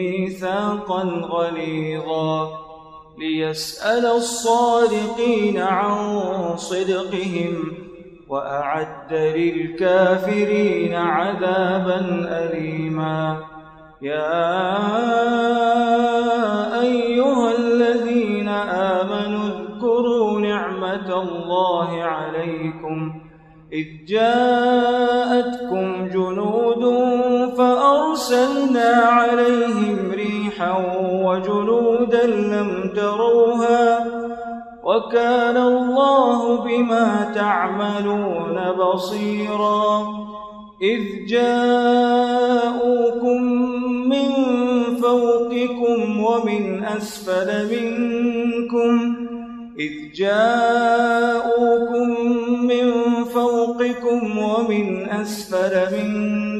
ميثاقا غليظا ليسأل الصادقين عن صدقهم وأعد للكافرين عذابا أليما يا أيها الذين آمنوا اذكروا نعمة الله عليكم إذ جنود فأرسلنا عليهم ريحا وجنودا لم تروها وكان الله بما تعملون بصيرا إذ جاءوكم من فوقكم ومن أسفل منكم إذ جاءوكم من فوقكم ومن أسفل منكم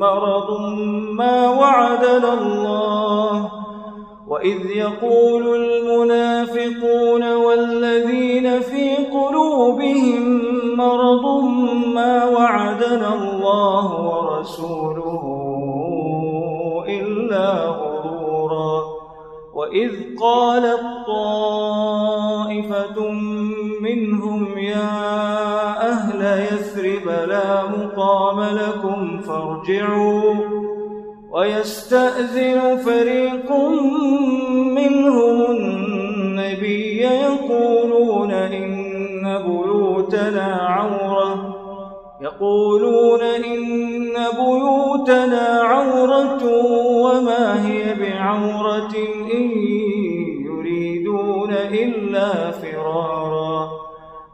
مرض ما وعدنا الله. وإذ يقول المنافقون والذين في قلوبهم مرض ما وعدنا الله ورسوله إلا غرورا. وإذ قالت طائفة منهم يا يثرب لا مقام لكم فارجعوا ويستأذن فريق منهم النبي يقولون بيوتنا عورة يقولون إن بيوتنا عورة وما هي بعورة إن يريدون إلا فرارا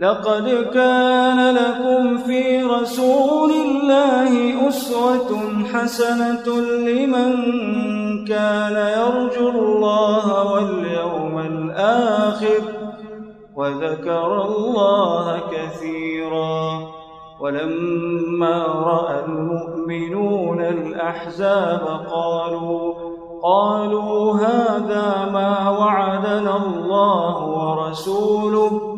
لقد كان لكم في رسول الله أسوة حسنة لمن كان يرجو الله واليوم الآخر وذكر الله كثيرا ولما رأى المؤمنون الأحزاب قالوا قالوا هذا ما وعدنا الله ورسوله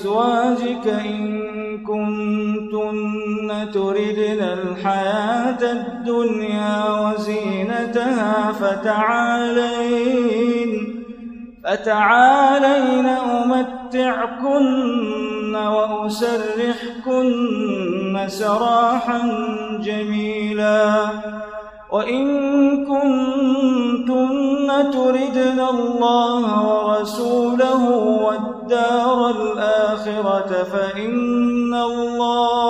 قل لأزواجك إن كنتن تردن الحياة الدنيا وزينتها فتعالين فتعالين أمتعكن وأسرحكن سراحا جميلا. وإن كنتن تردن الله ورسوله والدار الآخرة فإن الله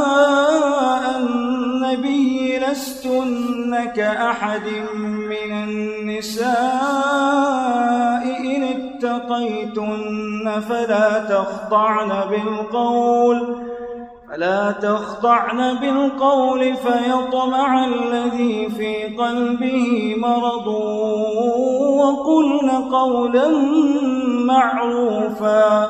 لستن كأحد من النساء إن اتقيتن فلا تخضعن بالقول فلا تخضعن بالقول فيطمع الذي في قلبه مرض وقلن قولا معروفا.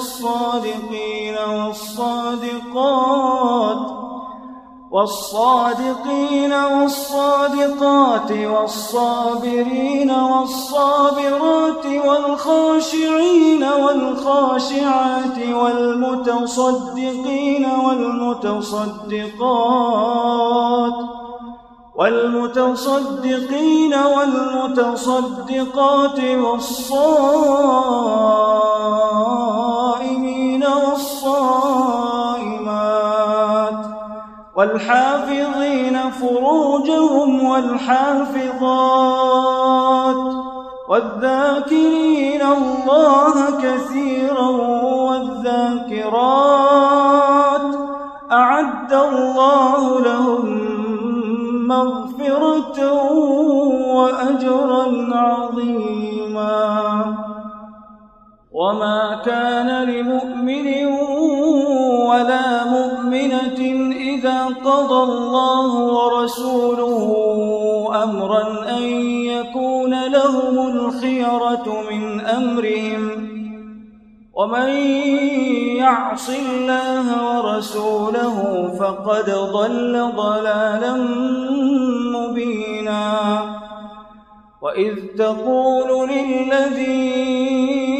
والصادقين والصادقات والصادقين والصادقات والصابرين والصابرات والخاشعين والخاشعات والمتصدقين والمتصدقات والمتصدقين والمتصدقات والصائمين والحافظين فروجهم والحافظات والذاكرين الله كثيرا والذاكرات الله ورسوله أمرا أن يكون لهم الخيرة من أمرهم. ومن يعص الله ورسوله فقد ضل ضلالا مبينا. وإذ تقول للذي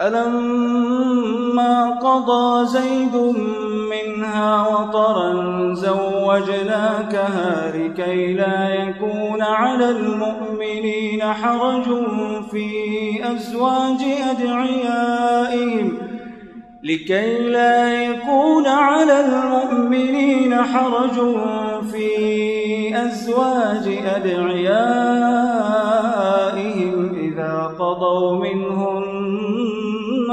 فلما قضى زيد منها وطرا زوجناكها لكي لا يكون على المؤمنين حرج في أزواج أدعيائهم لكي لا يكون على المؤمنين حرج في أزواج أدعيائهم إذا قضوا منهن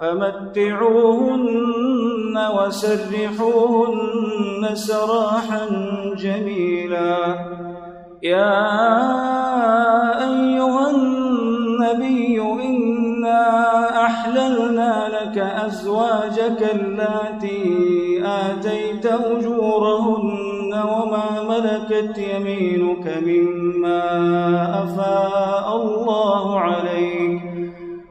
فمتعوهن وسرحوهن سراحا جميلا. يا أيها النبي إنا أحللنا لك أزواجك التي آتيت أجورهن وما ملكت يمينك مما أفاء الله عليك.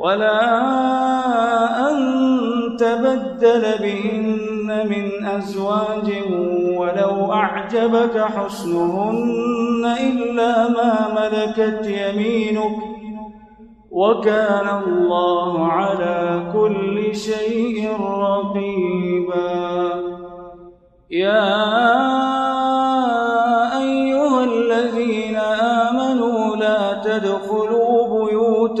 ولا أن تبدل بهن من أزواج ولو أعجبك حسنهن إلا ما ملكت يمينك وكان الله على كل شيء رقيبا يا أيها الذين آمنوا لا تدخلوا بيوت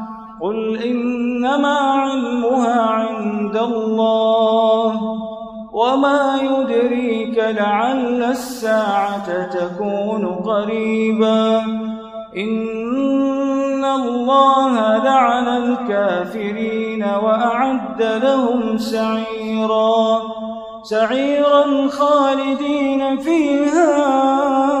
قل إنما علمها عند الله وما يدريك لعل الساعة تكون قريبا إن الله لعن الكافرين وأعد لهم سعيرا سعيرا خالدين فيها